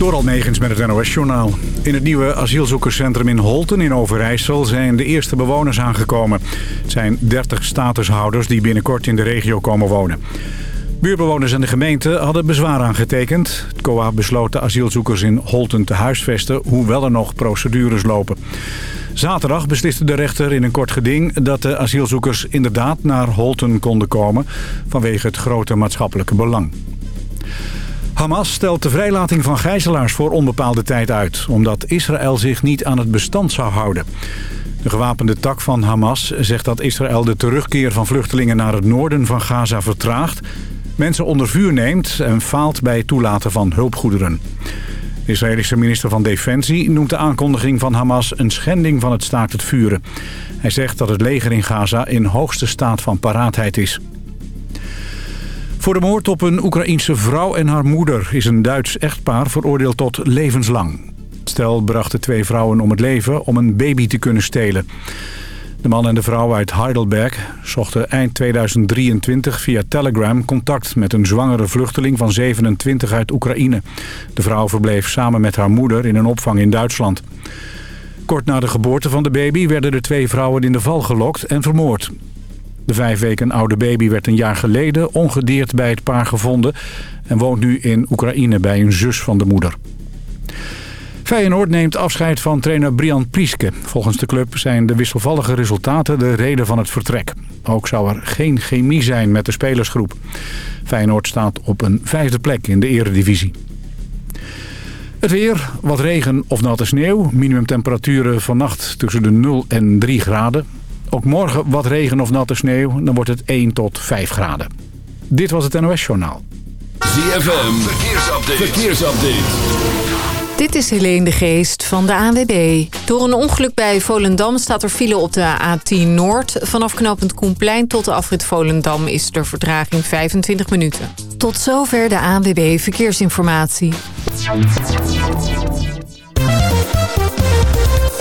Door Almegens met het NOS-journaal. In het nieuwe asielzoekerscentrum in Holten in Overijssel zijn de eerste bewoners aangekomen. Het zijn 30 statushouders die binnenkort in de regio komen wonen. Buurbewoners en de gemeente hadden bezwaar aangetekend. Het COA besloot de asielzoekers in Holten te huisvesten, hoewel er nog procedures lopen. Zaterdag besliste de rechter in een kort geding dat de asielzoekers inderdaad naar Holten konden komen... vanwege het grote maatschappelijke belang. Hamas stelt de vrijlating van gijzelaars voor onbepaalde tijd uit... omdat Israël zich niet aan het bestand zou houden. De gewapende tak van Hamas zegt dat Israël de terugkeer van vluchtelingen naar het noorden van Gaza vertraagt... mensen onder vuur neemt en faalt bij het toelaten van hulpgoederen. De Israëlische minister van Defensie noemt de aankondiging van Hamas een schending van het staakt het vuren. Hij zegt dat het leger in Gaza in hoogste staat van paraatheid is. Voor de moord op een Oekraïense vrouw en haar moeder is een Duits echtpaar veroordeeld tot levenslang. Het stel bracht de twee vrouwen om het leven om een baby te kunnen stelen. De man en de vrouw uit Heidelberg zochten eind 2023 via Telegram contact met een zwangere vluchteling van 27 uit Oekraïne. De vrouw verbleef samen met haar moeder in een opvang in Duitsland. Kort na de geboorte van de baby werden de twee vrouwen in de val gelokt en vermoord. De vijf weken oude baby werd een jaar geleden ongedeerd bij het paar gevonden... en woont nu in Oekraïne bij een zus van de moeder. Feyenoord neemt afscheid van trainer Brian Prieske. Volgens de club zijn de wisselvallige resultaten de reden van het vertrek. Ook zou er geen chemie zijn met de spelersgroep. Feyenoord staat op een vijfde plek in de eredivisie. Het weer, wat regen of natte sneeuw. Minimumtemperaturen vannacht tussen de 0 en 3 graden. Ook morgen wat regen of natte sneeuw. Dan wordt het 1 tot 5 graden. Dit was het NOS Journaal. ZFM, verkeersupdate. verkeersupdate. Dit is Helene de Geest van de ANWB. Door een ongeluk bij Volendam staat er file op de A10 Noord. Vanaf knooppunt Koenplein tot de afrit Volendam is de vertraging 25 minuten. Tot zover de ANWB Verkeersinformatie.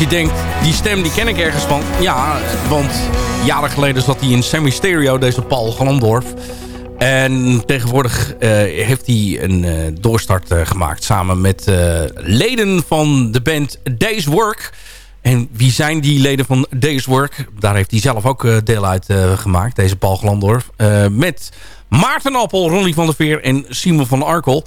Je denkt, die stem die ken ik ergens van. Ja, want jaren geleden zat hij in Semi Stereo, deze Paul Glandorf. En tegenwoordig uh, heeft hij een uh, doorstart uh, gemaakt samen met leden van de band Days Work. En wie zijn die leden van Days Work? Daar heeft hij zelf ook deel uit gemaakt, deze Paul Glandorf. met Maarten Appel, Ronnie van der Veer en Simon van Arkel.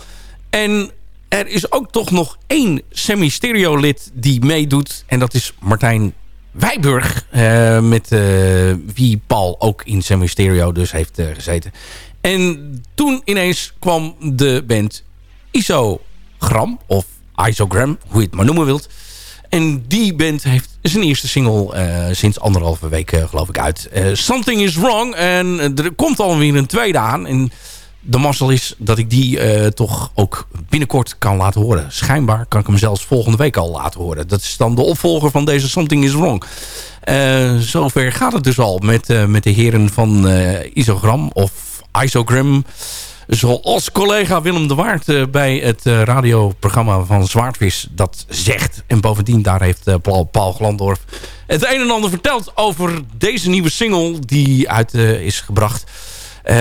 En er is ook toch nog één semi-stereo lid die meedoet. En dat is Martijn Wijburg. Uh, met uh, wie Paul ook in semi-stereo dus heeft uh, gezeten. En toen ineens kwam de band Isogram. Of Isogram, hoe je het maar noemen wilt. En die band heeft zijn eerste single sinds anderhalve week geloof ik uit. Something is Wrong. En er komt alweer een tweede aan. En de mazzel is dat ik die uh, toch ook binnenkort kan laten horen. Schijnbaar kan ik hem zelfs volgende week al laten horen. Dat is dan de opvolger van deze Something is Wrong. Uh, zover gaat het dus al met, uh, met de heren van Isogram of Isogram. Zoals collega Willem de Waard bij het radioprogramma van Zwaardvis dat zegt. En bovendien daar heeft Paul, Paul Glandorf het een en ander verteld over deze nieuwe single die uit is gebracht... Uh,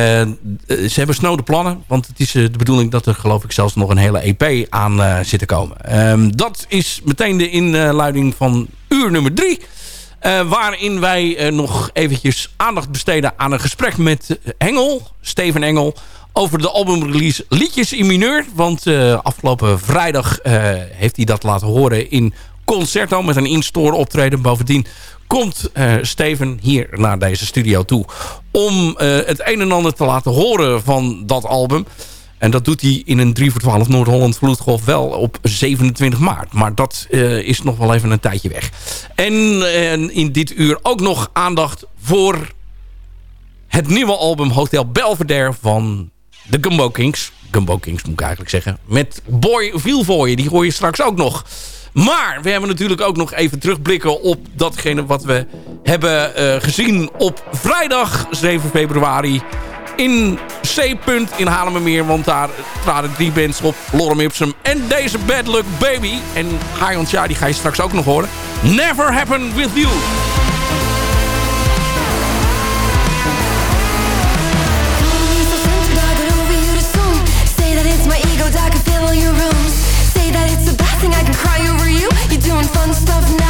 ze hebben snode plannen. Want het is uh, de bedoeling dat er geloof ik zelfs nog een hele EP aan zit te komen. Uh, dat is meteen de inluiding van uur nummer drie. waarin wij nog eventjes aandacht besteden aan een gesprek met Engel. Steven Engel. Over de albumrelease Liedjes in Mineur. Want afgelopen vrijdag heeft hij dat laten horen in Concerto. Met een in-store optreden. Bovendien komt uh, Steven hier naar deze studio toe... om uh, het een en ander te laten horen van dat album. En dat doet hij in een 3 voor 12 Noord-Holland Vloedgolf wel op 27 maart. Maar dat uh, is nog wel even een tijdje weg. En in dit uur ook nog aandacht voor het nieuwe album Hotel Belvedere van de Gumbo Kings. Gumbo Kings moet ik eigenlijk zeggen. Met Boy Vielvoye, die hoor je straks ook nog... Maar we hebben natuurlijk ook nog even terugblikken op datgene wat we hebben uh, gezien op vrijdag 7 februari in C. in Haarlemmermeer. Want daar traden drie bands op. Lorem Ipsum en deze Bad Luck Baby. En High ja, die ga je straks ook nog horen. Never Happen With You. Fun stuff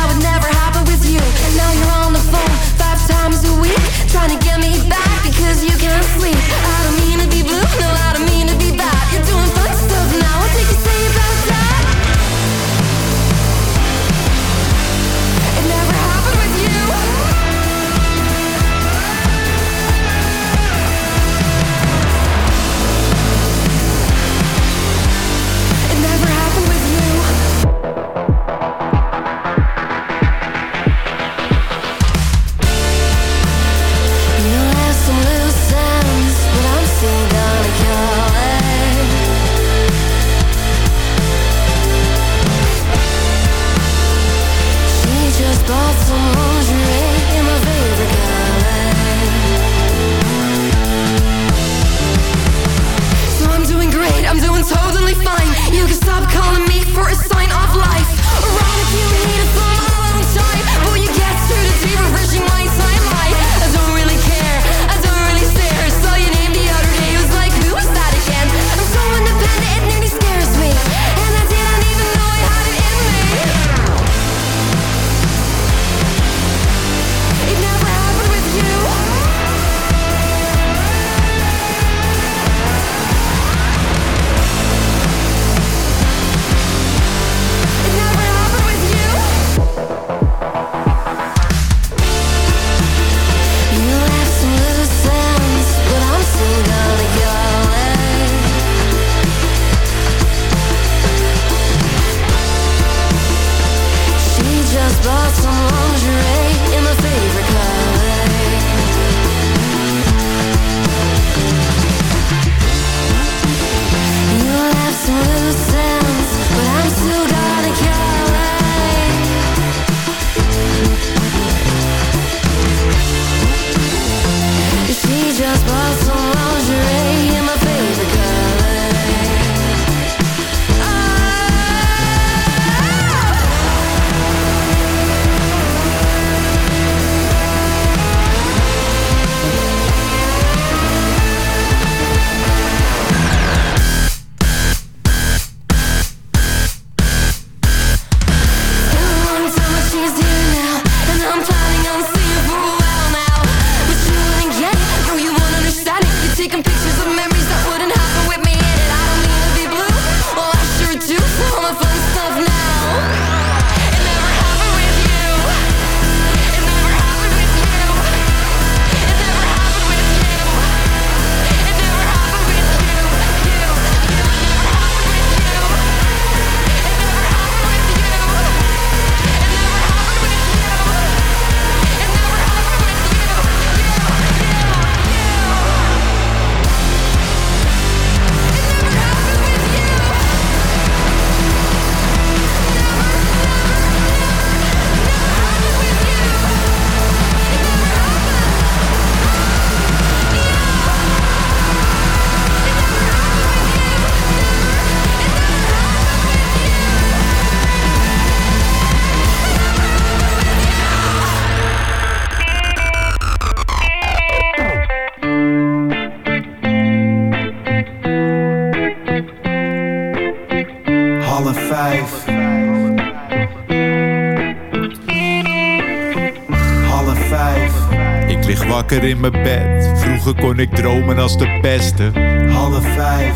wakker in mijn bed. Vroeger kon ik dromen als de beste. Half vijf.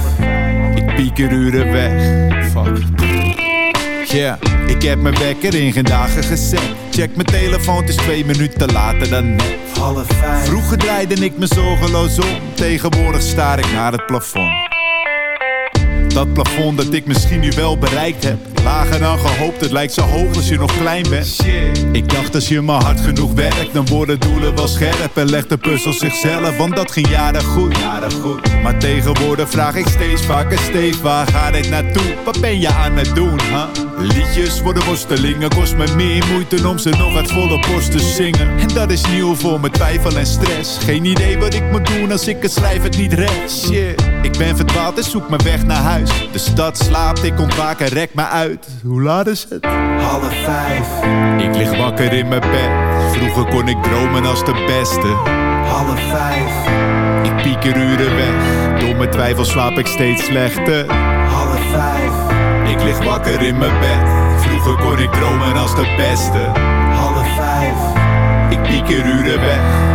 Ik pieker uren weg. Fuck. Yeah, ik heb mijn wekker in geen dagen gezet. Check mijn telefoon, het is twee minuten later dan net. Half vijf. Vroeger draaide ik me zorgeloos om. Tegenwoordig staar ik naar het plafond. Dat plafond dat ik misschien nu wel bereikt heb. Lager dan gehoopt, het lijkt zo hoog als je nog klein bent. Ik dacht als je maar hard genoeg werkt, dan worden doelen wel scherp. En legt de puzzel zichzelf, want dat ging jaren goed. Goed. Maar tegenwoordig vraag ik steeds vaker, Steef, waar gaat dit naartoe? Wat ben je aan het doen, huh? Liedjes voor de worstelingen kost me meer moeite om ze nog uit volle borst te zingen. En dat is nieuw voor mijn twijfel en stress. Geen idee wat ik moet doen als ik het schrijf het niet red. Shit, ik ben verdwaald en zoek mijn weg naar huis. De stad slaapt, ik ontwaak en rek me uit. Hoe laat is het? Half vijf. Ik lig wakker in mijn bed. Vroeger kon ik dromen als de beste. Half vijf. Ik pieker uren weg. Door mijn twijfel slaap ik steeds slechter. Half vijf. Ik lig wakker in mijn bed. Vroeger kon ik dromen als de beste. Half vijf. Ik pieker uren weg.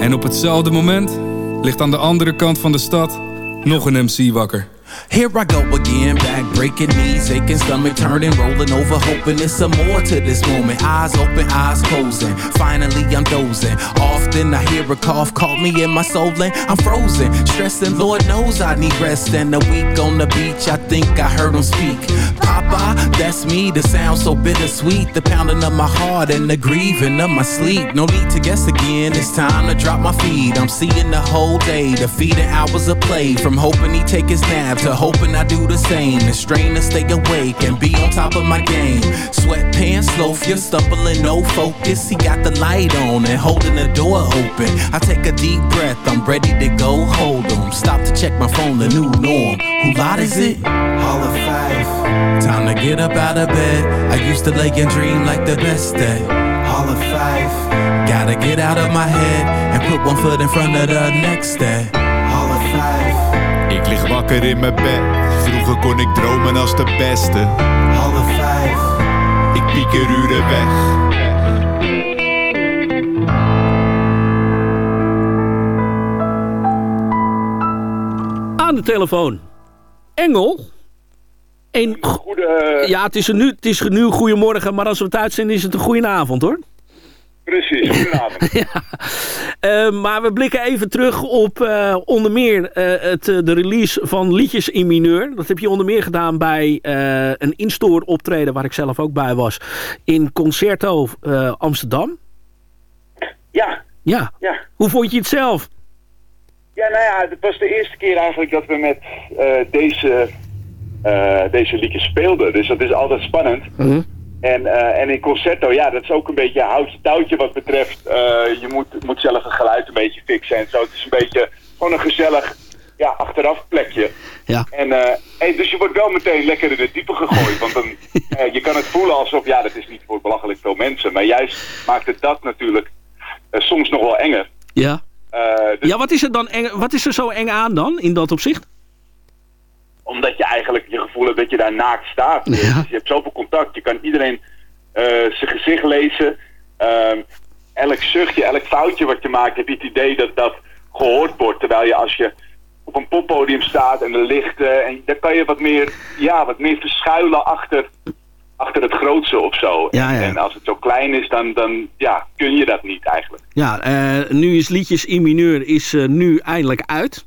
En op hetzelfde moment ligt aan de andere kant van de stad nog een MC wakker. Here I go again, back breaking knees, aching stomach turning, rolling over, hoping there's some more to this moment. Eyes open, eyes closing. Finally, I'm dozing. Often I hear a cough, caught me in my soul, and I'm frozen. Stressing, Lord knows I need rest. And a week on the beach, I think I heard him speak. Papa, that's me. The sound so bittersweet, the pounding of my heart and the grieving of my sleep. No need to guess again. It's time to drop my feet. I'm seeing the whole day, defeating hours of play. From hoping he take his nap to hoping I do the same. The strain to stay awake and be on top of my game. Sweatpants, loaf, you're stumbling, no focus. He got the light on and holding the door open. I take a deep breath, I'm ready to go hold him. Stop to check my phone, the new norm. Who lot is it? Hall of five. Time to get up out of bed. I used to lay and dream like the best day. Hall of five. Gotta get out of my head and put one foot in front of the next day. Ik lig wakker in mijn bed. Vroeger kon ik dromen als de beste. Half vijf. Ik pieker uren weg. Aan de telefoon. Engel. Een Goede, ja, het is, een nu, het is nu een goedemorgen, maar als we het uitzenden is het een goede avond hoor. Precies, goedenavond. ja. Eh, maar we blikken even terug op eh, onder meer eh, het, de release van liedjes in mineur. Dat heb je onder meer gedaan bij een instore optreden waar ik zelf ook bij was. In Concerto Amsterdam. Ja, Ja. ja. Hoe vond je het zelf? Ja, nou ja, het was de eerste keer eigenlijk dat we met deze, deze liedjes speelden. Dus dat is altijd spannend. En, eh, en in Concerto, ja, dat is ook een beetje houtje touwtje wat betreft. eh, je moet, moet zelf het geluid een beetje fixen en zo. Het is een beetje gewoon een gezellig ja, achteraf plekje. Ja. En, eh, hey, dus je wordt wel meteen lekker in het diepe gegooid. Want dan, je kan het voelen alsof, ja, dat is niet voor belachelijk veel mensen. Maar juist maakt het dat natuurlijk soms nog wel enger. Ja. Dus Ja, wat is, er dan eng, wat is er zo eng aan dan, in dat opzicht? Omdat je eigenlijk je gevoel hebt dat je daar naakt staat. Dus je hebt zoveel contact. Je kan iedereen eh, zijn gezicht lezen. Ehm, elk zuchtje, elk foutje wat je maakt, heb je het idee dat dat gehoord wordt. Terwijl je als je op een poppodium staat en de lichten, en dan kan je wat meer, ja, wat meer verschuilen achter, achter het grootste of zo. Ja, ja. En als het zo klein is, dan, dan ja, kun je dat niet eigenlijk. Ja, eh, nu is Liedjes in Mineur is eh, nu eindelijk uit.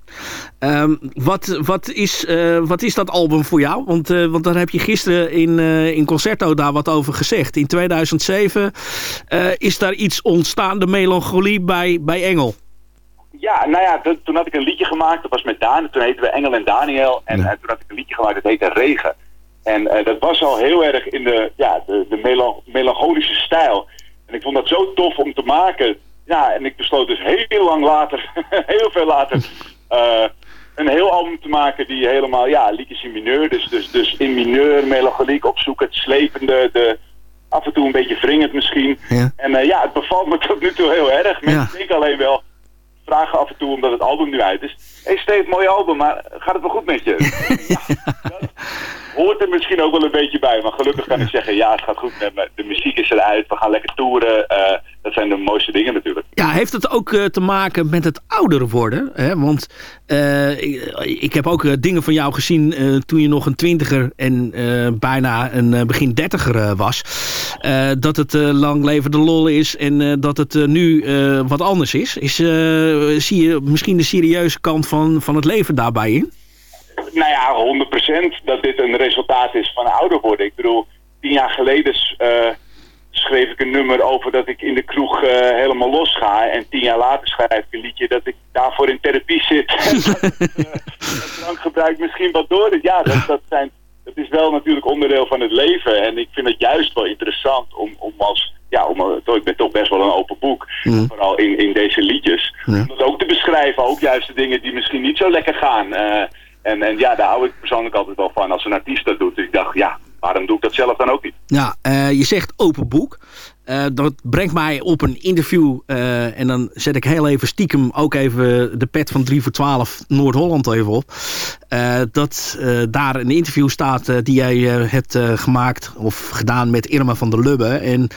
Ehm, wat, wat, is, eh, wat is dat album voor jou? Want, want daar heb je gisteren in, in Concerto daar wat over gezegd. In 2007 eh, is daar iets ontstaan, de melancholie bij, bij Engel. Ja, nou ja, toen- had ik een liedje gemaakt, dat was met Daan. Toen heten we Engel en Daniel. En toen had ik een liedje gemaakt, dat heette Regen. En eh, dat was al heel erg in de, ja, de, de melan- melancholische stijl. En ik vond dat zo tof om te maken. Ja, en ik besloot dus heel lang later, heel veel later, eh, een heel album te maken die helemaal, ja, liedjes in mineur. Dus, dus, dus in mineur, melancholiek opzoeken, het slepende, de, af en toe een beetje wringend misschien. Ja. En eh, ja, het bevalt me tot nu toe heel erg. Mensen denken alleen wel, vragen af en toe omdat het album nu uit is. Hé hey Steve, mooi album, maar gaat het wel goed met je? hoort er misschien ook wel een beetje bij. Maar gelukkig kan ik zeggen, ja, het gaat goed met me. De muziek is eruit, we gaan lekker toeren. Uh, dat zijn de mooiste dingen natuurlijk. Ja, heeft het ook uh, te maken met het ouder worden? Hè? Want uh, ik, ik, heb ook dingen van jou gezien toen je nog een twintiger en bijna een begin dertiger was. dat het lang leven de lol is en dat het nu wat anders is. is zie je misschien de serieuze kant van, van het leven daarbij in? Nou ja, 100% dat dit een resultaat is van ouder worden. Ik bedoel, tien jaar geleden uh, schreef ik een nummer over dat ik in de kroeg uh, helemaal los ga. En tien jaar later schrijf ik een liedje dat ik daarvoor in therapie zit. en dat uh, drankgebruik misschien wat door. Ja, dat, dat, zijn, dat is wel natuurlijk onderdeel van het leven. En ik vind het juist wel interessant om, om als... Ja, om, ik ben toch best wel een open boek. Vooral in, in deze liedjes. Om dat ook te beschrijven. Ook juist de dingen die misschien niet zo lekker gaan. En, en ja, daar hou ik persoonlijk altijd wel van als een artiest dat doet. Dus ik dacht, ja, waarom doe ik dat zelf dan ook niet? Ja, uh, je zegt open boek. Uh, dat brengt mij op een interview. Uh, en dan zet ik heel even stiekem ook even de pet van 3 voor 12 Noord-Holland even op. dat daar een interview staat die jij hebt gemaakt of gedaan met Irma van der Lubbe. En mm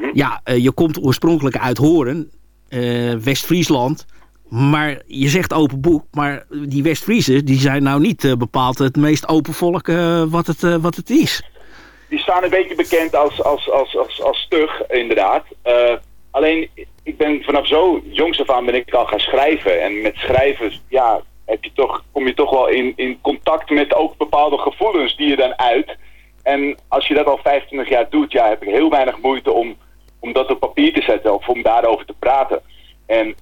-hmm. ja, je komt oorspronkelijk uit Horen, West-Friesland. Maar je zegt open boek, maar die West-Friese die zijn nou niet uh, bepaald het meest open volk uh, wat, het, uh, wat het is. Die staan een beetje bekend als, als, als, als, als stug, inderdaad. alleen, ik ben vanaf zo jongs af aan ben ik al gaan schrijven. En met schrijven, ja, heb je toch, kom je toch wel in, in contact met ook bepaalde gevoelens die je dan uit. En als je dat al 25 jaar doet, ja, heb ik heel weinig moeite om, om dat op papier te zetten of om daarover te praten. En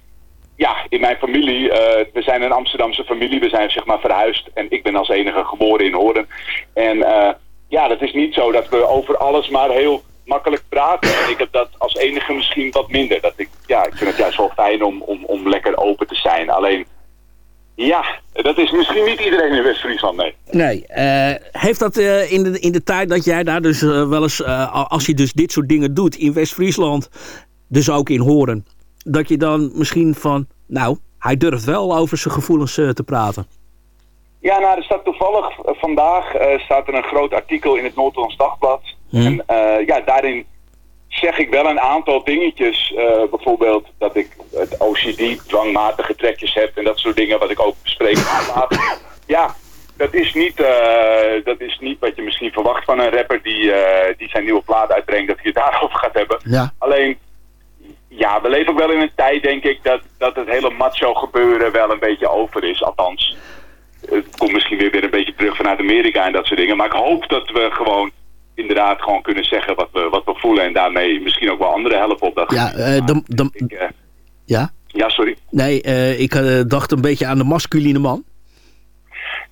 ja, in mijn familie, uh, we zijn een Amsterdamse familie, we zijn zeg maar verhuisd en ik ben als enige geboren in Hoorn. En uh, ja, dat is niet zo dat we over alles maar heel makkelijk praten. En ik heb dat als enige misschien wat minder. Dat ik, ja, ik vind het juist wel fijn om, om, om lekker open te zijn. Alleen, ja, dat is misschien niet iedereen in West-Friesland, nee. Nee, uh, heeft dat in, de, in de tijd dat jij daar dus wel eens, als je dus dit soort dingen doet in West-Friesland, dus ook in Horen, dat je dan misschien van, nou, hij durft wel over zijn gevoelens uh, te praten. Ja, nou, er staat toevallig uh, vandaag uh, staat er een groot artikel in het Noord-Hollands Dagblad. Hmm. En ja, daarin zeg ik wel een aantal dingetjes. bijvoorbeeld dat ik het OCD, dwangmatige trekjes heb en dat soort dingen wat ik ook bespreek. ja, dat is, niet, dat is niet wat je misschien verwacht van een rapper die, die zijn nieuwe plaat uitbrengt, dat hij het daarover gaat hebben. Ja. Alleen ja, we leven ook wel in een tijd, denk ik, dat, dat het hele macho gebeuren wel een beetje over is. Althans, het komt misschien weer, weer een beetje terug vanuit Amerika en dat soort dingen. Maar ik hoop dat we gewoon inderdaad gewoon kunnen zeggen wat we, wat we voelen. En daarmee misschien ook wel anderen helpen op dat Ja, uh, ik, uh, ja? Ja, sorry. Nee, uh, ik dacht een beetje aan de masculine man.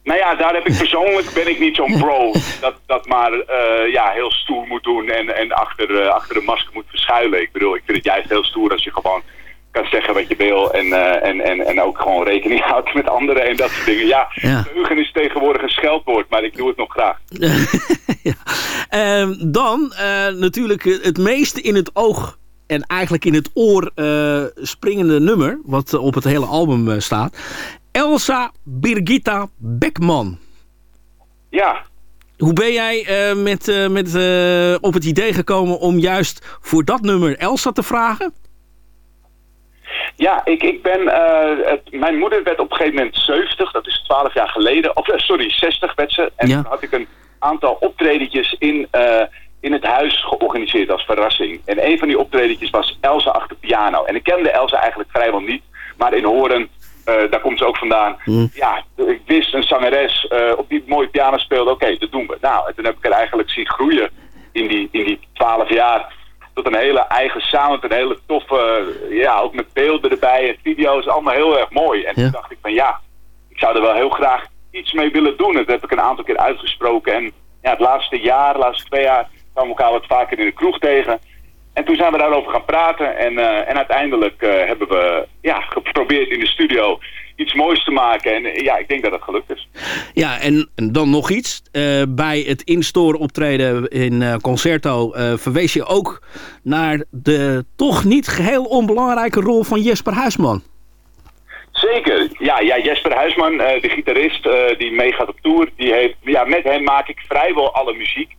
Nou ja, daar heb ik persoonlijk ben ik niet zo'n pro. Dat, dat maar uh, ja, heel stoer moet doen en, en achter, uh, achter de masker moet verschuilen. Ik bedoel, ik vind het juist heel stoer als je gewoon kan zeggen wat je wil en, uh, en, en, en ook gewoon rekening houdt met anderen en dat soort dingen. Ja, ja. is tegenwoordig een scheldwoord, maar ik doe het nog graag. ja. um, dan natuurlijk het meeste in het oog en eigenlijk in het oor springende nummer, wat op het hele album staat. Elsa Birgitta Beckman. Ja. Hoe ben jij uh, met, uh, met, uh, op het idee gekomen om juist voor dat nummer Elsa te vragen? Ja, ik, ik ben... Het, mijn moeder werd op een gegeven moment 70, dat is 12 jaar geleden. Of sorry, 60 werd ze. En ja. toen had ik een aantal optredetjes in, in het huis georganiseerd als verrassing. En een van die optredetjes was Elsa achter piano. En ik kende Elsa eigenlijk vrijwel niet. Maar in Horen daar komt ze ook vandaan. Mm. Ja, ik wist een zangeres uh, op die mooie piano speelde. Oké, okay, dat doen we. Nou, en toen heb ik er eigenlijk zien groeien in die, in die 12 jaar. Tot een hele eigen sound, een hele toffe, ja, ook met beelden erbij en video's. Allemaal heel erg mooi. En ja. toen dacht ik van ja, ik zou er wel heel graag iets mee willen doen. Dat heb ik een aantal keer uitgesproken. En ja, het laatste jaar, de laatste twee jaar, kwamen we elkaar wat vaker in de kroeg tegen. En toen zijn we daarover gaan praten. En, uh, en uiteindelijk uh, hebben we ja, geprobeerd in de studio iets moois te maken. En uh, ja, ik denk dat het gelukt is. Ja, en, dan nog iets. bij het in-store optreden in Concerto verwees je ook naar de toch niet geheel onbelangrijke rol van Jesper Huisman. Zeker. Ja, ja Jesper Huisman, eh, de gitarist die meegaat op tour, die heeft, ja, met hem maak ik vrijwel alle muziek.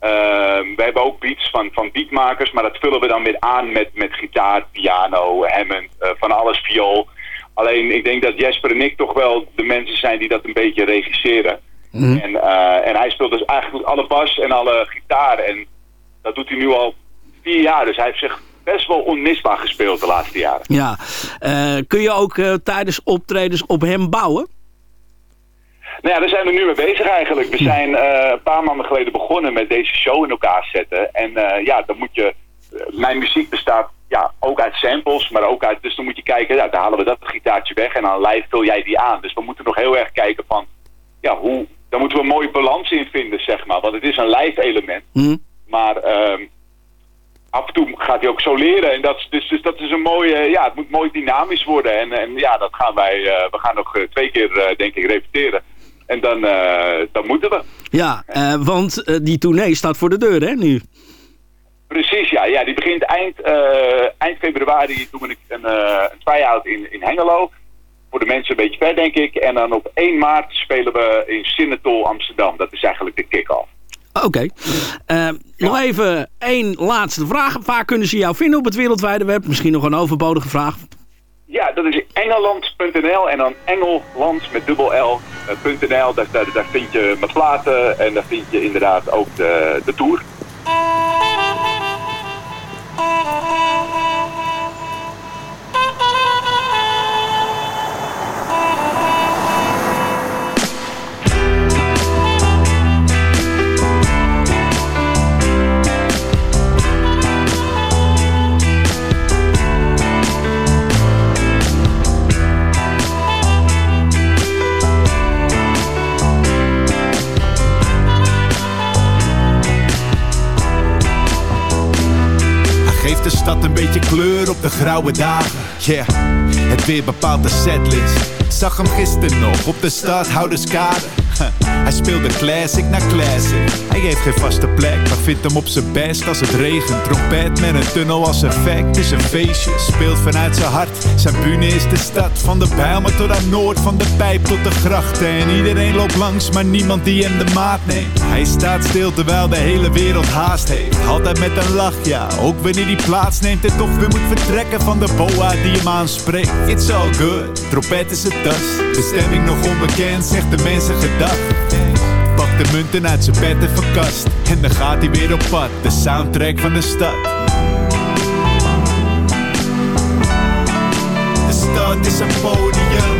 Ehm, we hebben ook beats van, van beatmakers, maar dat vullen we dan weer aan met, met gitaar, piano, Hammond, uh, van alles, viool. Alleen ik denk dat Jesper en ik toch wel de mensen zijn die dat een beetje regisseren. Mhm. En, en hij speelt dus eigenlijk alle bas en alle gitaar. En dat doet hij nu al vier jaar, dus hij heeft zich best wel onmisbaar gespeeld de laatste jaren. Ja, uh, kun je ook uh, tijdens optredens op hem bouwen? Nou ja, daar zijn we nu mee bezig eigenlijk. We zijn uh, een paar maanden geleden begonnen met deze show in elkaar zetten. En ja, dan moet je... mijn muziek bestaat ja, ook uit samples, maar ook uit... Dus dan moet je kijken, ja, dan halen we dat gitaartje weg en dan live vul jij die aan. Dus we moeten nog heel erg kijken van... Ja, hoe... Daar moeten we een mooie balans in vinden, zeg maar. Want het is een live element. Mm. Maar... Uh, af en toe gaat hij ook zo leren. En dat, dus, dus dat is een mooie, ja, het moet mooi dynamisch worden. En, en ja, dat gaan wij, uh, we gaan nog twee keer, uh, denk ik, repeteren. Dan, uh, dan moeten we. Ja, want die tournee staat voor de deur, hè, nu? Precies, ja. ja die begint eind, eind februari doen we een, een try-out in, in Hengelo. Voor de mensen een beetje ver, denk ik. En dan op 1 maart spelen we in Sinatol, Amsterdam. Dat is eigenlijk de kick-off. Oké. Okay. Uh, nog even één laatste vraag. Waar kunnen ze jou vinden op het wereldwijde web? Misschien nog een overbodige vraag. Ja, dat is engeland.nl en dan engelland met dubbel L.nl. Daar, daar, daar, vind je mijn platen en daar vind je inderdaad ook de, de tour. Geef de stad een beetje kleur op de grauwe dagen. Yeah, het weer bepaalt de setlist. Zag hem gisteren nog op de stadhouderskade. Hij speelde classic na classic. Hij heeft geen vaste plek, maar vindt hem op zijn best als het regent. Trompet met een tunnel als effect is een feestje. Speelt vanuit zijn hart. Zijn bühne is de stad van de Bijlmer tot aan Noord. Van de pijp tot de grachten. En iedereen loopt langs, maar niemand die hem de maat neemt. Hij staat stil terwijl de hele wereld haast heeft. Altijd met een lach, ja. Ook wanneer hij plaatsneemt en toch weer moet vertrekken van de boa die hem aanspreekt. It's all good. Trompet is het tas. Bestemming nog onbekend, zegt de mensen gedag. Pak de munten uit zijn bed en verkast. En dan gaat hij weer op pad, de soundtrack van de stad. De stad is een podium.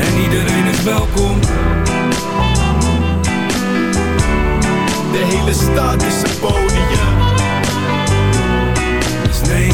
En iedereen is welkom. De hele stad is een podium. Dus nee,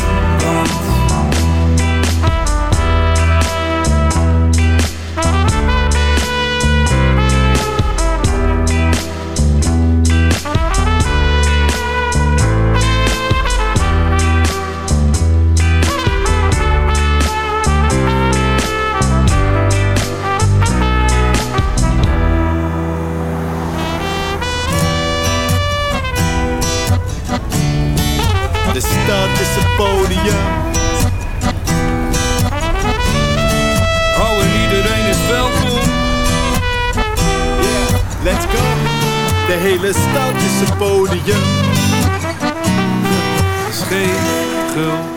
hele stad is een podium. Schegel.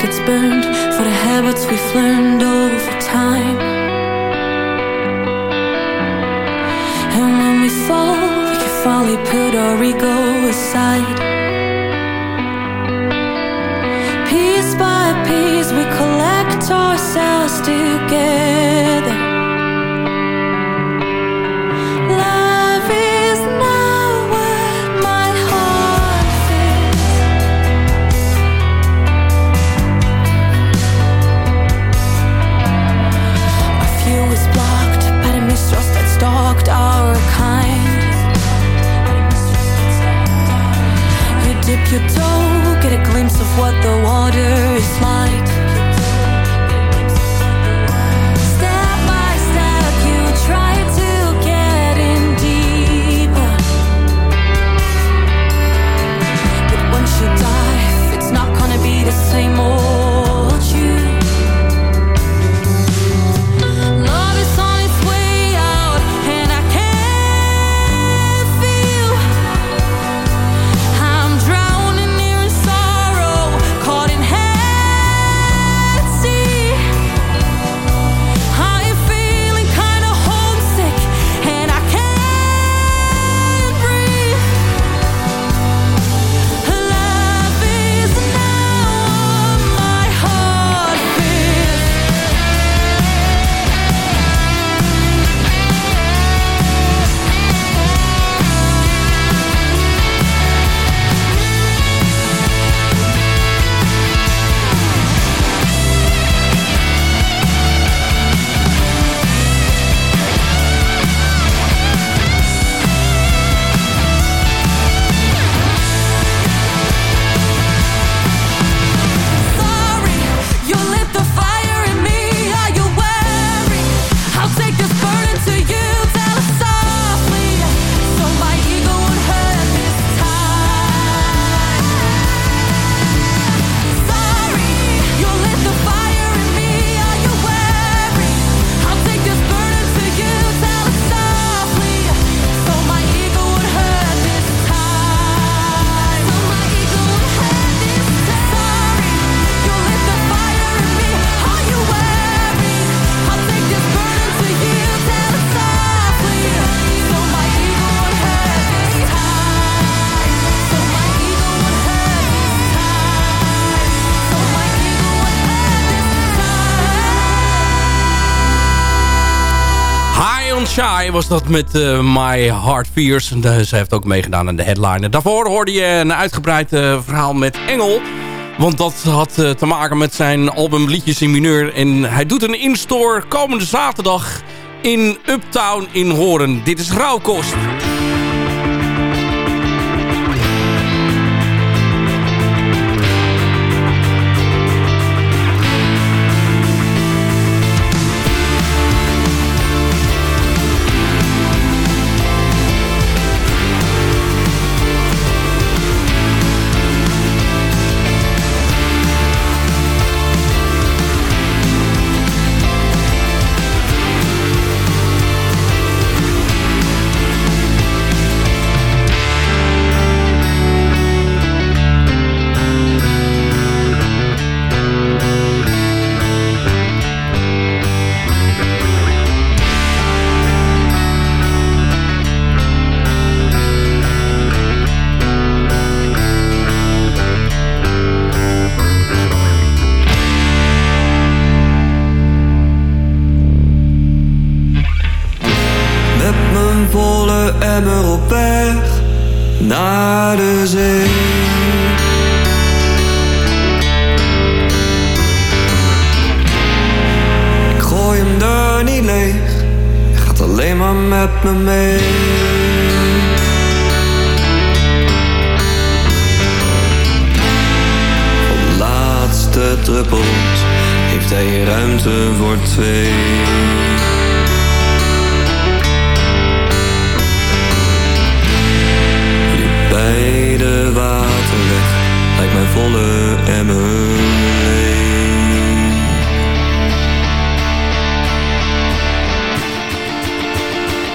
gets burned for the habits we've learned over time. And when we fall, we can finally put our ego was dat met eh, My Heart Fears. Eh, ze heeft ook meegedaan aan de headliner. Daarvoor hoorde je een uitgebreid eh, verhaal met Engel. Want dat had te maken met zijn album Liedjes in Mineur. En hij doet een in-store komende zaterdag in Uptown in Horen. Dit is Rauwkost. Volle emmer op weg naar de zee. Ik gooi hem er niet leeg, hij gaat alleen maar met me mee. De laatste druppels heeft hij ruimte voor twee. Mijn volle emmer.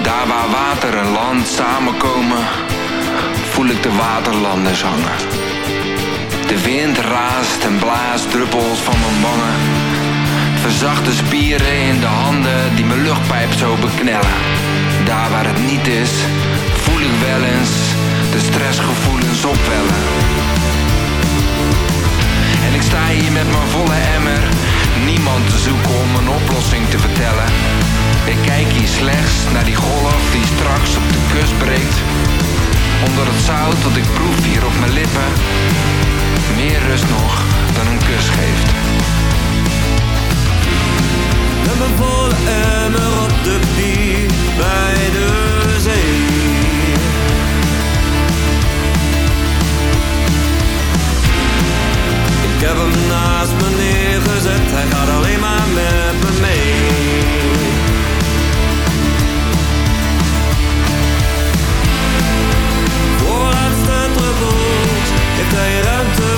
Daar waar water en land samenkomen, voel ik de waterlanden zangen. De wind raast en blaast druppels van mijn wangen. Verzachte spieren in de handen die mijn luchtpijp zo beknellen. Daar waar het niet is, voel ik wel eens de stressgevoelens opwellen. En ik sta hier met mijn volle emmer, niemand te zoeken om een oplossing te vertellen. Ik kijk hier slechts naar die golf die straks op de kust breekt. Onder het zout dat ik proef hier op mijn lippen, meer rust nog dan een kus geeft. Met mijn volle emmer op de pier bij de zee. Ik heb hem naast me neergezet, hij gaat alleen maar met me mee. Voorlaatste druppels heeft hij dat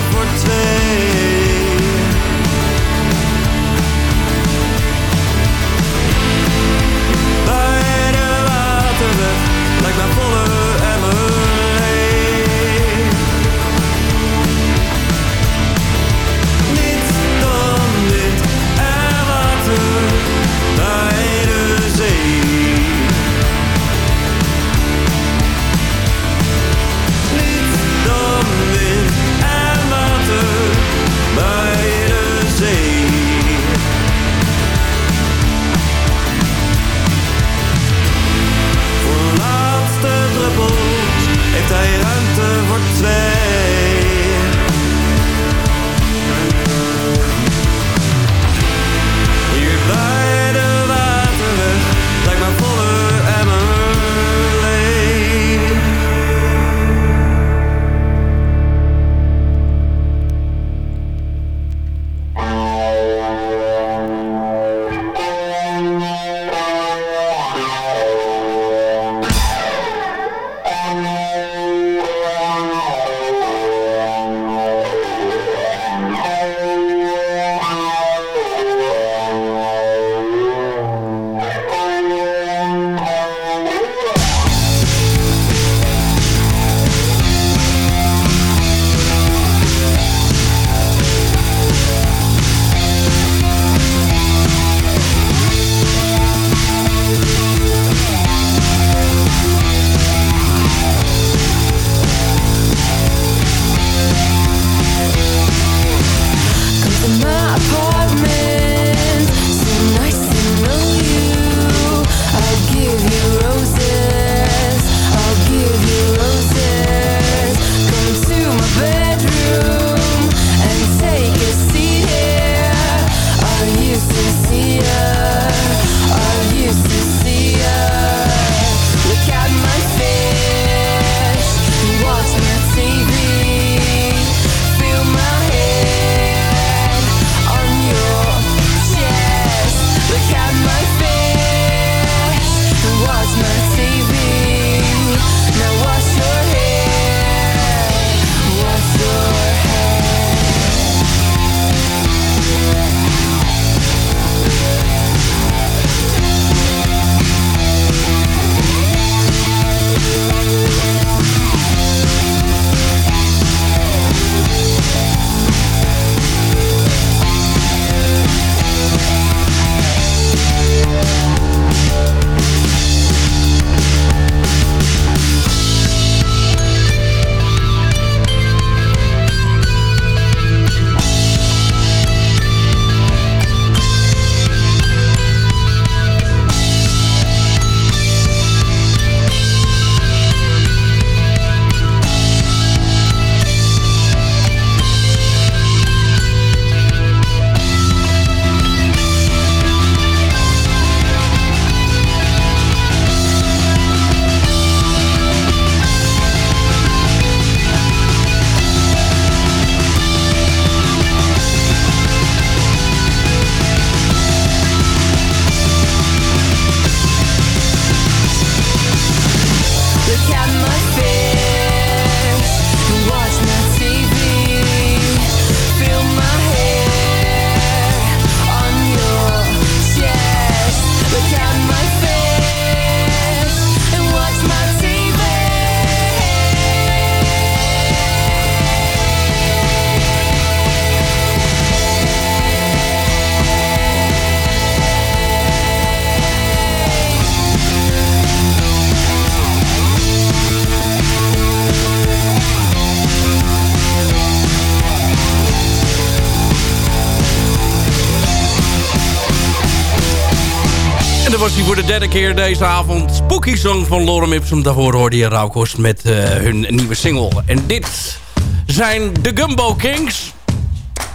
voor de derde keer deze avond. Spooky Song van Lorem Ipsum. Daarvoor hoorde je Raukhorst met eh, hun nieuwe single. En dit zijn de Gumbo Kings.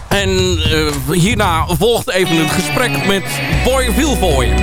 En eh, hierna volgt even een gesprek met Boy Vilvoy.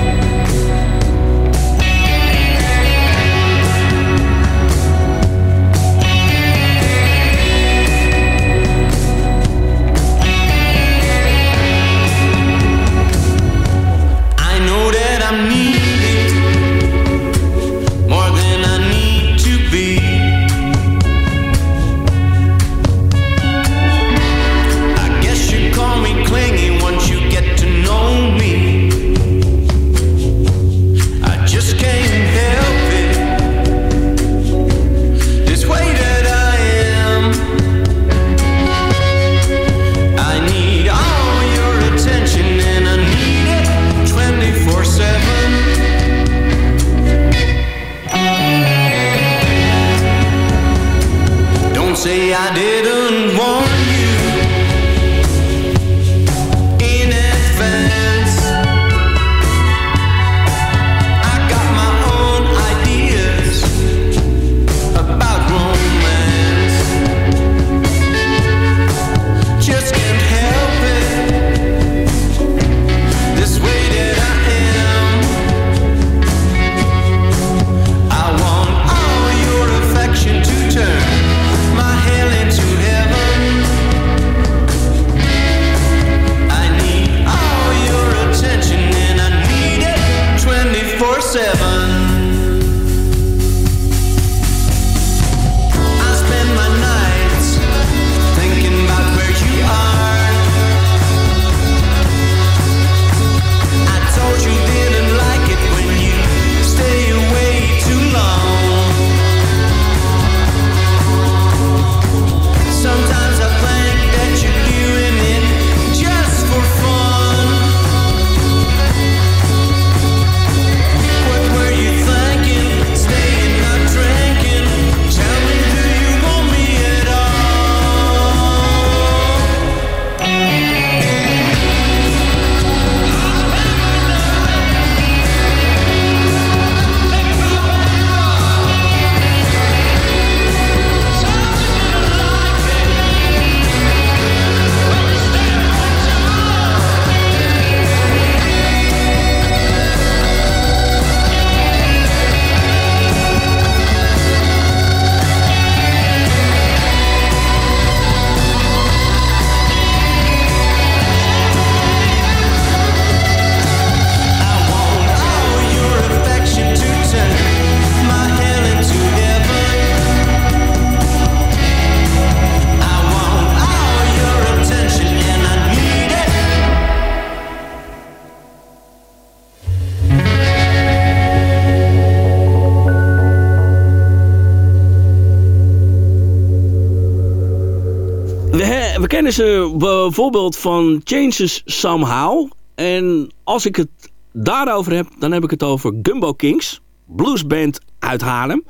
Kennen ze bijvoorbeeld van Changes Somehow. En als ik het daarover heb, dan heb ik het over Gumbo Kings. Bluesband uit Haarlem.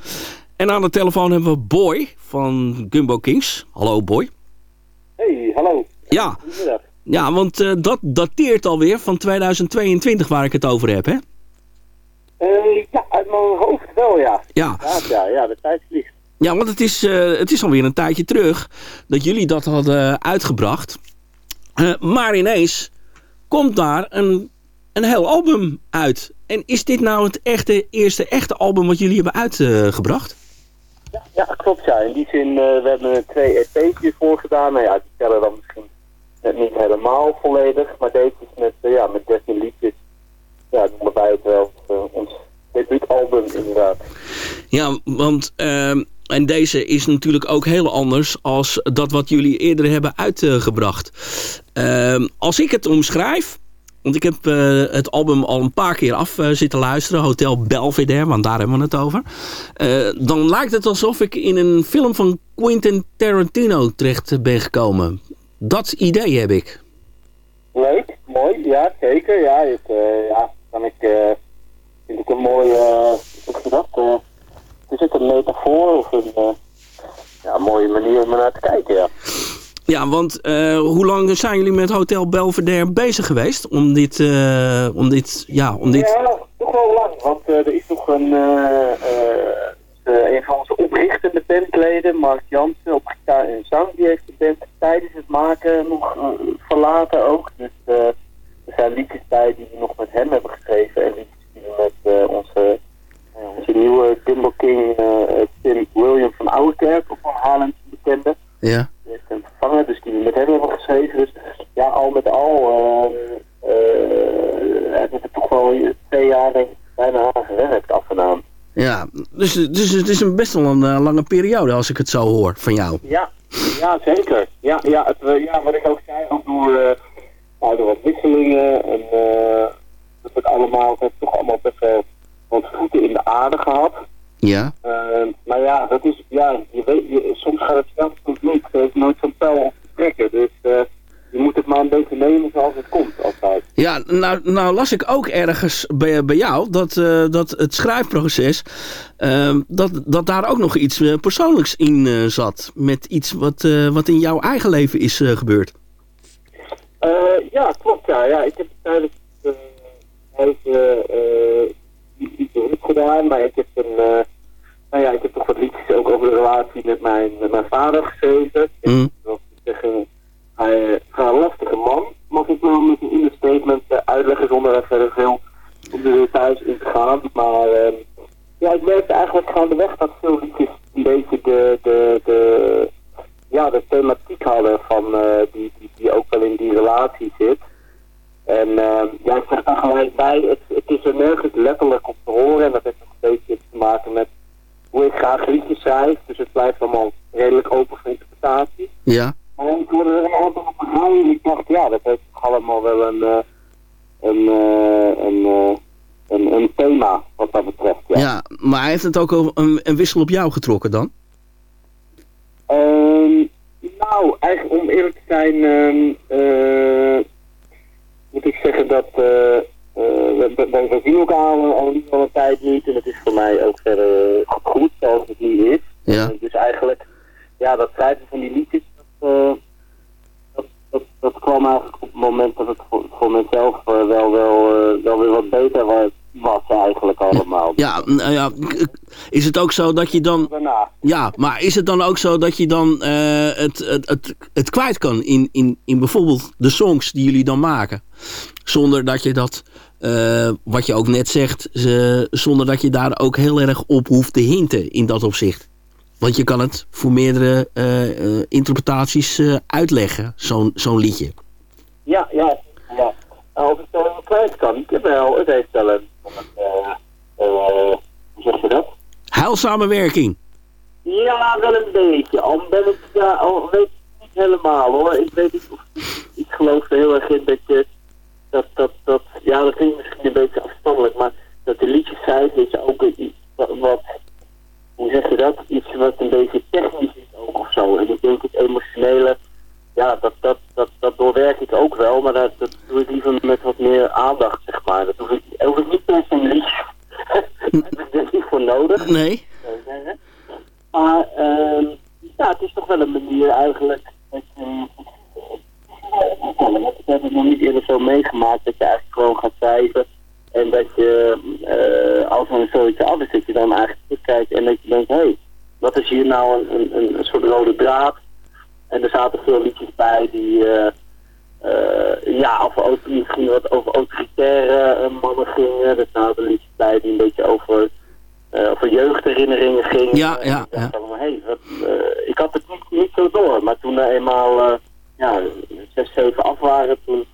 En aan de telefoon hebben we Boy van Gumbo Kings. Hallo Boy. Hey, hallo. Ja, ja want eh, dat dateert alweer van 2022 waar ik het over heb, hè? Eh, ja, uit mijn hoofd wel, ja. Ja. Ja, ja, ja de tijd vliegt. Ja, want het is, eh, het is alweer een tijdje terug dat jullie dat hadden uitgebracht. Eh, maar ineens komt daar een, een heel album uit. En is dit nou het echte, eerste echte album wat jullie hebben uitgebracht? Ja, klopt, ja. In die zin, eh, we hebben twee EP's hiervoor gedaan. Nou ja, die tellen dan misschien net niet helemaal volledig. Maar deze is met, ja, met 13 liedjes. Ja, noemen wij het wel ons debuutalbum inderdaad. Ja, want ehm, en deze is natuurlijk ook heel anders als dat wat jullie eerder hebben uitgebracht. Ehm, als ik het omschrijf, want ik heb eh, het album al een paar keer af eh, zitten luisteren, Hotel Belvedere, want daar hebben we het over. Eh, dan lijkt het alsof ik in een film van Quentin Tarantino terecht ben gekomen. Dat idee heb ik. Leuk, mooi, ja, zeker. Ja, het, ja kan ik, vind ik een mooi, hoe zeg je dat? Eh, is het een metafoor of een, eh, ja, mooie manier om er naar te kijken, ja. Ja, want eh, hoe lang zijn jullie met Hotel Belvedere bezig geweest om dit, eh, om dit, ja, om dit... Ja, toch wel lang. Want er is nog een, een van onze oprichtende bandleden, Mark Jansen, op gitaar en zang, die heeft de band tijdens het maken nog eh, verlaten ook. Dus eh, er zijn liedjes bij die we nog met hem hebben geschreven en liedjes die we met eh, onze, eh, onze nieuwe Dimble King, eh, eh, Tim William van Oudekerk, ook van Haarlem bekende. Ja. Die heeft hem vervangen, dus die we met hem hebben geschreven. Dus ja, al met al eh, eh, hebben we er toch wel twee jaar denk ik, bijna aan gewerkt af en aan. Ja, dus, dus het is een best wel een eh, lange periode als ik het zo hoor van jou. Ja, ja zeker. Ja, ja, het, eh, ja, wat ik ook zei, ook door, door wat wisselingen en dat het allemaal, het toch allemaal best wel wat voeten in de aarde gehad. Ja. Eh, maar ja, dat is, ja, je weet, je, soms gaat het snel, soms niet. Er is nooit zo'n pijl op te trekken. Dus je moet het maar een beetje nemen zoals het komt altijd. Ja, nou, nou las ik ook ergens bij, bij jou dat, dat het schrijfproces, eh, dat, dat daar ook nog iets eh, persoonlijks in eh, zat. Met iets wat, eh, wat in jouw eigen leven is gebeurd. Eh, ja, klopt. Ja. ja, ik heb tijdens het uh, huis uh, niet, niet zo goed gedaan, maar ik heb een, eh, nou ja, ik heb toch wat liedjes ook over de relatie met mijn, met mijn vader geschreven. Mm. Dat ik zeggen, hij is een lastige man, mag ik wel met een understatement eh, uitleggen zonder er verder veel op de details in te gaan. Maar ehm, ja, ik merkte eigenlijk gaandeweg dat veel liedjes een beetje de, de, de, ja, de thematiek hadden van, eh, die, die, die ook wel in die relatie zit. En uh, ja, ik zeg daar gelijk bij, het, het is er nergens letterlijk op te horen en dat heeft nog een beetje te maken met hoe ik graag liedjes schrijf. Dus het blijft allemaal redelijk open voor interpretatie. Ja. Maar ik hoorde er een en ik dacht, ja, dat heeft toch allemaal wel een, eh, een, eh, een, eh, een, een thema wat dat betreft. Ja. Ja, maar hij heeft het ook over een, een wissel op jou getrokken dan? Ehm, nou, eigenlijk om eerlijk te zijn, ehm, eh, moet ik zeggen dat we, we, we zien elkaar al, een tijd niet en het is voor mij ook verder goed zoals het nu is. Ja. Dus eigenlijk, ja, dat schrijven van die liedjes, dat, dat, dat, kwam eigenlijk op het moment dat het voor, voor mezelf eh, wel, wel, eh, wel weer wat beter was, was eigenlijk allemaal. Ja, nou ja, is het ook zo dat je dan... Daarna. Ja, maar is het dan ook zo dat je dan eh, het, het, het, het kwijt kan in, in, in bijvoorbeeld de songs die jullie dan maken? Zonder dat je dat, wat je ook net zegt, ze- zonder dat je daar ook heel erg op hoeft te hinten in dat opzicht. Want je kan het voor meerdere eh, eh, interpretaties eh, uitleggen, zo'n zo'n liedje. Ja, ja, ja. Nou, of ik het wel kwijt kan, ik heb wel, het heeft wel een, hoe zeg je dat? Heilsamenwerking. Ja, wel een beetje. Al ben ik, ja, al weet ik niet helemaal hoor. Ik weet niet of, ik geloof er heel erg in dat je, dat, dat, dat, ja, dat klinkt misschien een beetje afstandelijk, maar dat de liedjes schrijven is ook iets wat, wat, hoe zeg je dat? Iets wat een beetje technisch is ook of zo. En ik denk het emotionele, ja, dat, dat, dat, dat doorwerk ik ook wel, maar dat, dat doe ik liever met wat meer aandacht, zeg maar. Dat hoef ik, hoef ik niet per se een liedje. Daar heb ik er niet voor nodig. Nee. ik. Maar ehm ja, het is toch wel een manier eigenlijk dat je... Ik heb het nog niet eerder zo meegemaakt dat je eigenlijk gewoon gaat schrijven. En dat je, eh, als er zoiets af is, dat je dan eigenlijk terugkijkt en dat denkt, hé, hey, wat is hier nou een, een, een soort rode draad? En er zaten veel liedjes bij die, eh, eh, ja, of ook misschien wat over autoritaire eh, mannen gingen. Er zaten liedjes bij die een beetje over, over jeugdherinneringen gingen. Ja, ja, ik dacht van, hey, wat, ik had het niet, niet zo door, maar toen er eenmaal ja, zes, zeven af waren, toen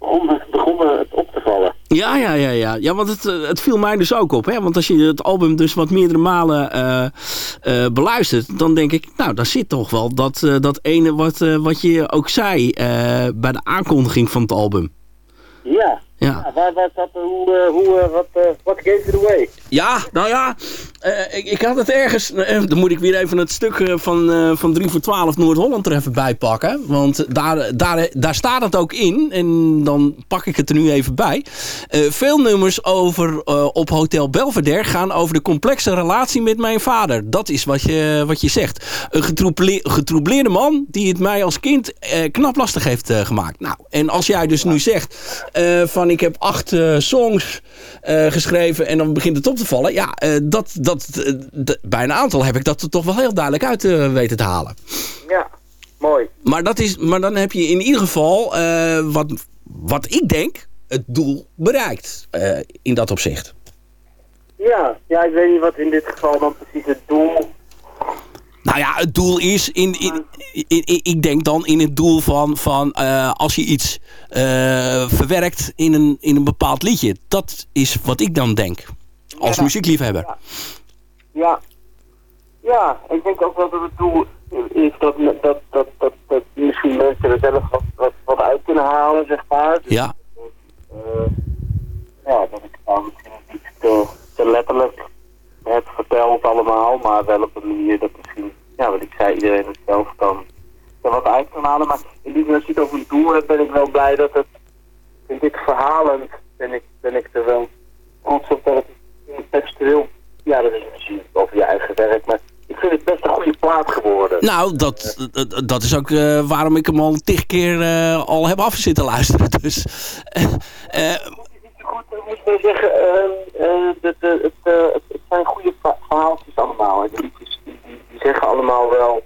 begon, het- begon het op te vallen. Ja, ja, ja, ja. Ja, want het, eh, het viel mij dus ook op. Hè? Want als je het album dus wat meerdere malen eh, eh, beluistert... dan denk ik, nou, daar zit toch wel dat, eh, dat ene wat, eh, wat je ook zei... eh, bij de aankondiging van het album. Ja, Ja. waar, waar eh, hoe, eh, hoe, eh, wat, eh, what gave it away? Ja, nou ja, eh, ik, had het ergens, eh, dan moet ik weer even het stuk eh, van, van 3 voor 12 Noord-Holland er even bij pakken. Want daar, daar, daar staat het ook in, en dan pak ik het er nu even bij. Veel nummers over, op Hotel Belvedere gaan over de complexe relatie met mijn vader. Dat is wat je, wat je zegt. Een getroeble- getroubleerde man die het mij als kind knap lastig heeft gemaakt. Nou, en als jij dus nu zegt van ik heb acht songs geschreven en dan begint het op te vallen. Ja, dat, dat, eh, bij een aantal heb ik dat er toch wel heel duidelijk uit eh, weten te halen. Ja, mooi. Maar, dat is, maar dan heb je in ieder geval, eh, wat, wat ik denk, het doel bereikt in dat opzicht. Ja, ja, ik weet niet wat in dit geval dan precies het doel... Nou ja, het doel is, in, in, in- ik denk dan in het doel van, van als je iets verwerkt in een, in een bepaald liedje. Dat is wat ik dan denk, als Ja. muziekliefhebber. Ja. Ja, ik denk ook wel dat het doel is dat, dat, dat, dat, dat misschien mensen er zelf wat, wat, wat uit kunnen halen, zeg maar. Dus, Ja. eh, ja, dat ik dan misschien niet te, te letterlijk heb verteld allemaal, maar wel op een manier dat misschien, ja, wat ik zei, iedereen het zelf kan er wat uit kan halen. Maar in die zin, als je het over een doel hebt, ben ik wel blij dat het, vind ik, verhalend, ben ik, ben ik er wel trots op dat het textueel, ja, dat is misschien over je eigen werk, maar ik vind het best een goede plaat geworden. Nou, dat, dat, dat is ook eh, waarom ik hem al tig keer eh, al heb af zitten luisteren. Dus, eh, eh, moet ik zeggen, ehm, eh, de, de, het, zijn goede verhaaltjes allemaal. Die zeggen allemaal wel,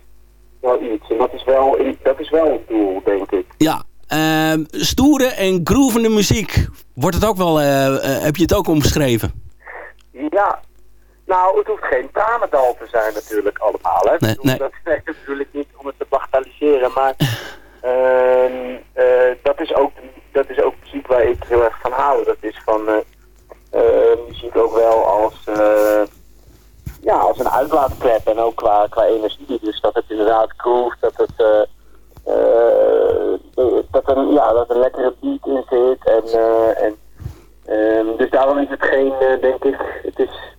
wel iets. En dat is wel, dat is wel het doel, denk ik. ja, ehm, stoere en groovende muziek. Wordt het ook wel, heb je het ook omschreven? Ja, nou, het hoeft geen tranendal te zijn natuurlijk allemaal. Hè? Nee, nee. Dat is natuurlijk niet om het te bagatelliseren, maar ehm, eh, dat, is ook, dat is ook muziek waar ik heel erg van hou. Dat is van eh, muziek ook wel als, ja, als een uitlaatklep en ook qua, qua energie. Dus dat het inderdaad groove, dat het... dat, er, ja, dat een lekkere beat in zit. En, en, ehm, dus daarom is het geen, denk ik, het is,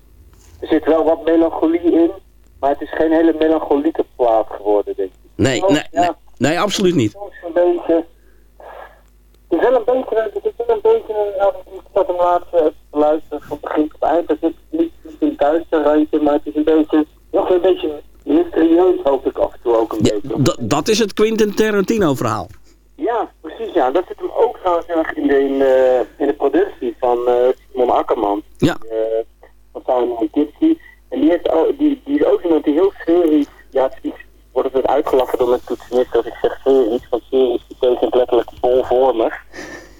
er zit wel wat melancholie in, maar het is geen hele melancholieke plaat geworden, denk ik. Nee, nee, nee, nee, absoluut niet. Een beetje, het is wel een beetje, het is wel een beetje, nou, ik zat hem laatst te luisteren van begin tot eind, het is niet, niet een duister randje, maar het is een beetje, nog een beetje mysterieus hoop ik af en toe ook een beetje. Dat, dat is het Quentin Tarantino verhaal. Ja, precies ja. Dat zit hem ook trouwens heel erg in de, in de, in de productie van eh Simon Akkerman. Ja. Eh, En die, heeft, die, die is ook iemand die heel sferisch... Ja, het wordt het uitgelachen door mijn toetsenist als ik zeg sferisch. Want sferisch betekent letterlijk bolvormig.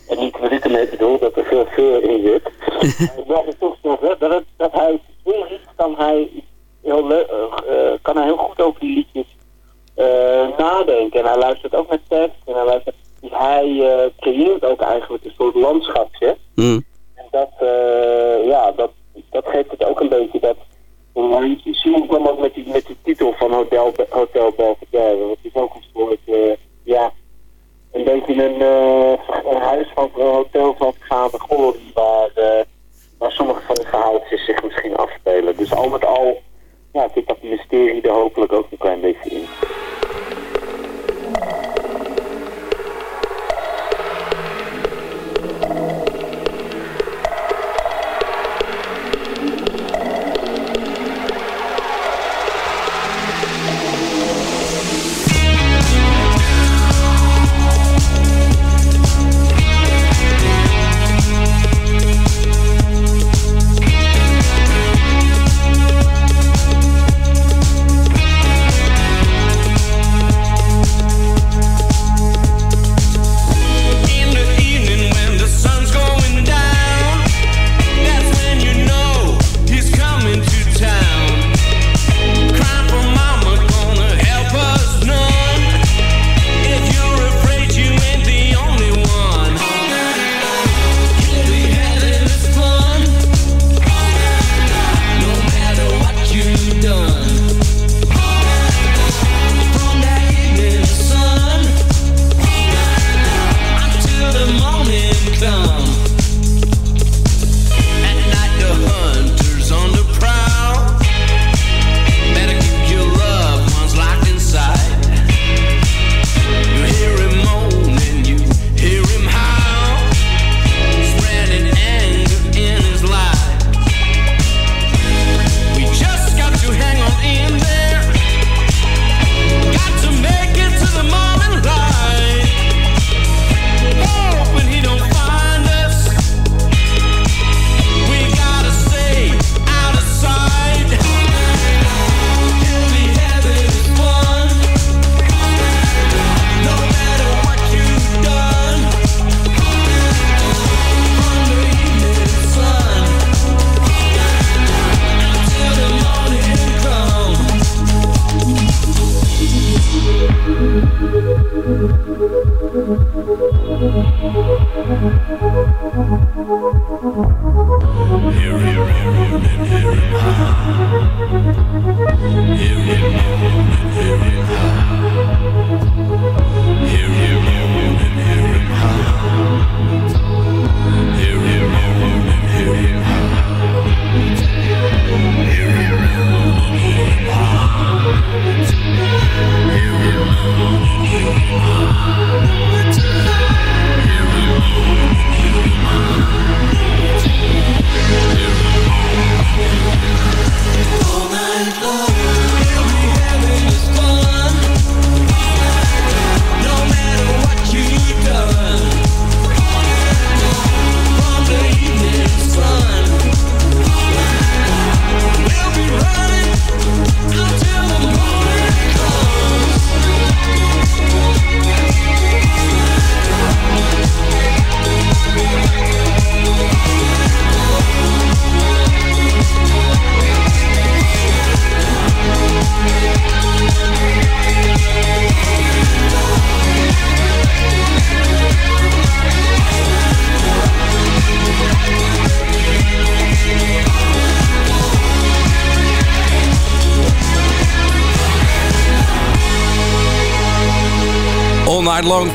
En niet wat ik ermee bedoel, dat er veel sfeer in zit.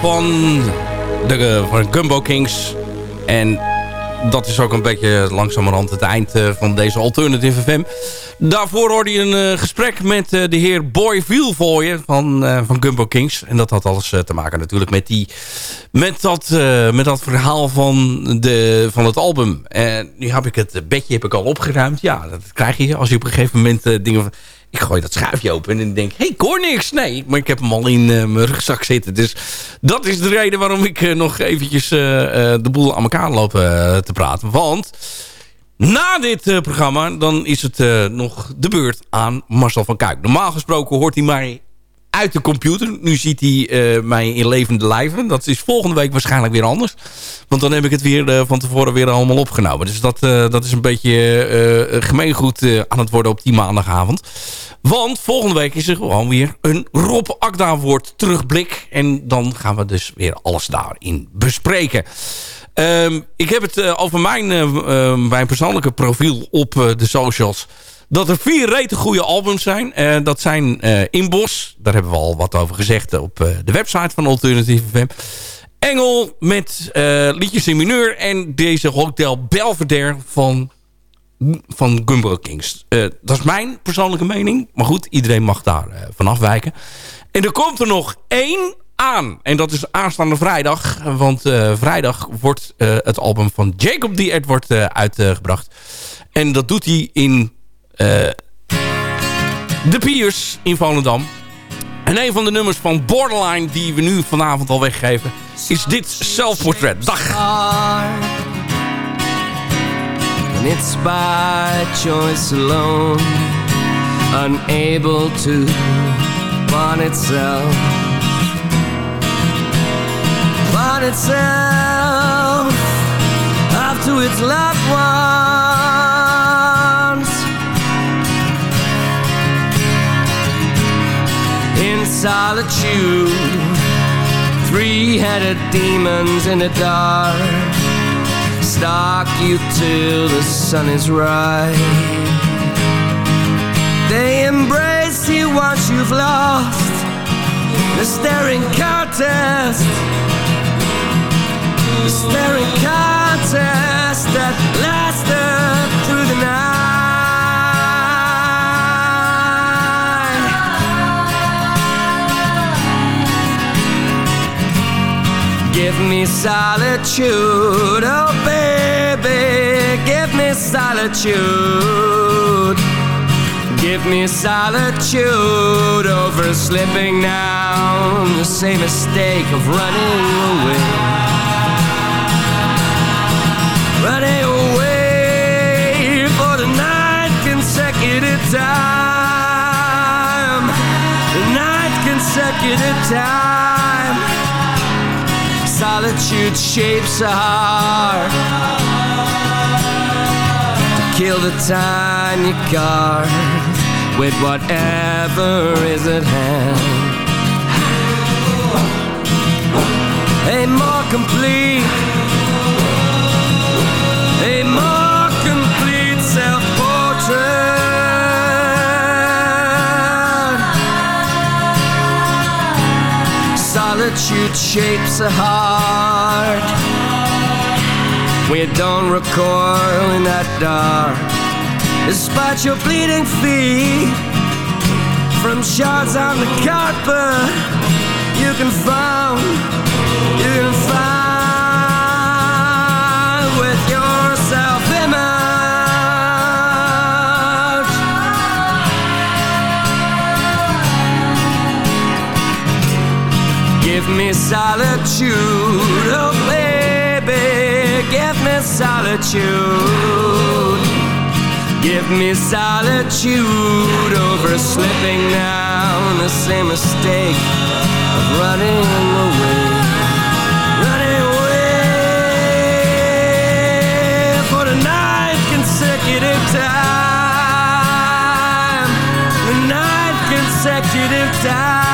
van de eh, van Gumbo Kings. En dat is ook een beetje langzamerhand het eind eh, van deze Alternative FM. Daarvoor hoorde je een eh, gesprek met de heer Boy Vielvooyen van, van Gumbo Kings. En dat had alles te maken natuurlijk met, die, met, dat, met dat verhaal van, de, van het album. En nu heb ik het bedje heb ik al opgeruimd. Ja, dat krijg je als je op een gegeven moment dingen... ik gooi dat schuifje open en denk, hey, ik hoor niks. Nee, maar ik heb hem al in eh, mijn rugzak zitten. Dus dat is de reden waarom ik eh, nog eventjes eh, de boel aan elkaar loop te praten. Want na dit programma, dan is het nog de beurt aan Marcel van Kuik. Normaal gesproken hoort hij mij uit de computer. Nu ziet hij eh, mij in levende lijven. Dat is volgende week waarschijnlijk weer anders. Want dan heb ik het weer eh, van tevoren weer allemaal opgenomen. Dus dat, eh, dat is een beetje gemeengoed aan het worden op die maandagavond. Want volgende week is er gewoon weer een Rob Akda woord terugblik. En dan gaan we dus weer alles daarin bespreken. Ehm, ik heb het over mijn, mijn persoonlijke profiel op de socials. Dat er vier rete goede albums zijn. Eh, dat zijn eh Inbos. Daar hebben we al wat over gezegd op eh, de website van Alternative FM. Engel met liedjes in mineur. En deze Hotel Belvedere van, van Gumbo Kings. Dat is mijn persoonlijke mening. Maar goed, iedereen mag daar van afwijken. En er komt er nog één aan. En dat is aanstaande vrijdag. Want vrijdag wordt het album van Jacob D. Edward uitgebracht. En dat doet hij in de Piers in Volendam. En een van de nummers van Borderline die we nu vanavond al weggeven... is dit zelfportret. Dag! And it's by choice alone, unable to bond itself, bond itself to its loved ones. Solitude, three-headed demons in the dark stalk you till the sun is right. They embrace you once you've lost the staring contest. The staring contest that lasted through the night. Give me solitude, oh baby, give me solitude. Give me solitude over slipping down the same mistake of running away. Running away for the ninth consecutive time. The ninth consecutive time. Solitude shapes a heart to kill the time you guard with whatever is at hand. a more complete, Solitude shapes a heart. We don't recoil in that dark, despite your bleeding feet from shards on the carpet. You can find, Give me solitude, oh baby, give me solitude. Give me solitude over slipping down the same mistake of running away. Running away for the ninth consecutive time. The ninth consecutive time.